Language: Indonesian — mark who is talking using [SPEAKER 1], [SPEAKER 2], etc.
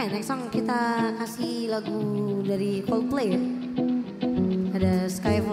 [SPEAKER 1] Oke, next song kita kasih lagu dari Coldplay ya. Ada Sky